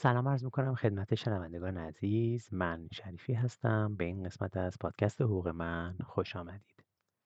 سلام عرض می‌کنم خدمت شنوندگان عزیز. من شریفی هستم. به این قسمت از پادکست حقوق من خوش آمدید.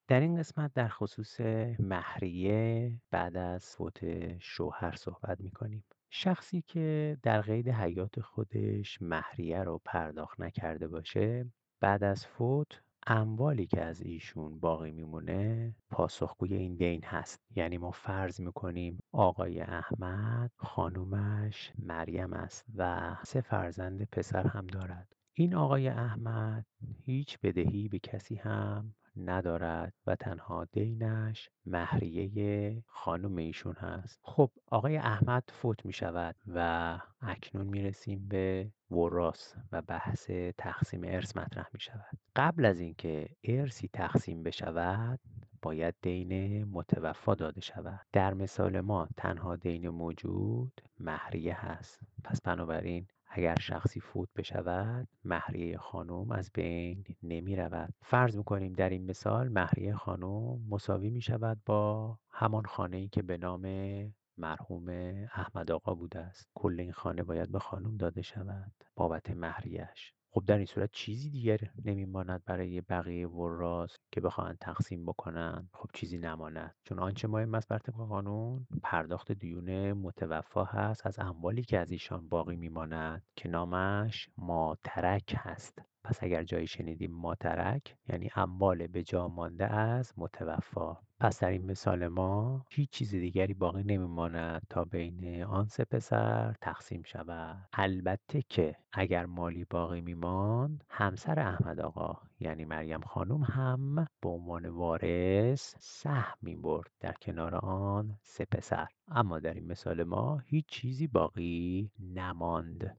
در این قسمت در خصوص مهریه بعد از فوت شوهر صحبت می‌کنیم. شخصی که در قید حیات خودش مهریه رو پرداخت نکرده باشه بعد از فوت اموالی که از ایشون باقی میمونه پاسخگوی این دین هست. یعنی ما فرض می‌کنیم آقای احمد خانومش مریم است و سه فرزند پسر هم دارد. این آقای احمد هیچ بدهی به کسی هم ندارد و تنها دینش مهریه خانم ایشون هست. خب آقای احمد فوت می شود و اکنون می رسیم به وراس و بحث تقسیم ارث مطرح می شود. قبل از اینکه ارثی تقسیم بشود باید دین متوفا داده شود. در مثال ما تنها دین موجود مهریه هست. پس بنابراین اگر شخصی فوت بشود مهریه خانم از بین نمی رود فرض می‌کنیم در این مثال مهریه خانم مساوی می شود با همان خانه ای که به نام مرحوم احمد آقا بوده است. کل این خانه باید به خانم داده شود. بابت مهریش خب در این صورت چیزی دیگر نمیماند برای بقیه وراث که بخواهند تقسیم بکنند. خب چیزی نماند. چون آنچه مهم است بر طبق قانون پرداخت دیون متوفا هست از اموالی که از ایشان باقی میماند که نامش ماترک هست. پس اگر جایی شنیدیم ماترک یعنی اموال به جا مانده از متوفا. پس در این مثال ما هیچ چیز دیگری باقی نمیماند تا بین آن سه پسر تقسیم شود. البته که اگر مالی باقی میماند همسر احمد آقا یعنی مریم خانم هم به عنوان وارث سهم می‌برد در کنار آن سه پسر. اما در این مثال ما هیچ چیزی باقی نماند.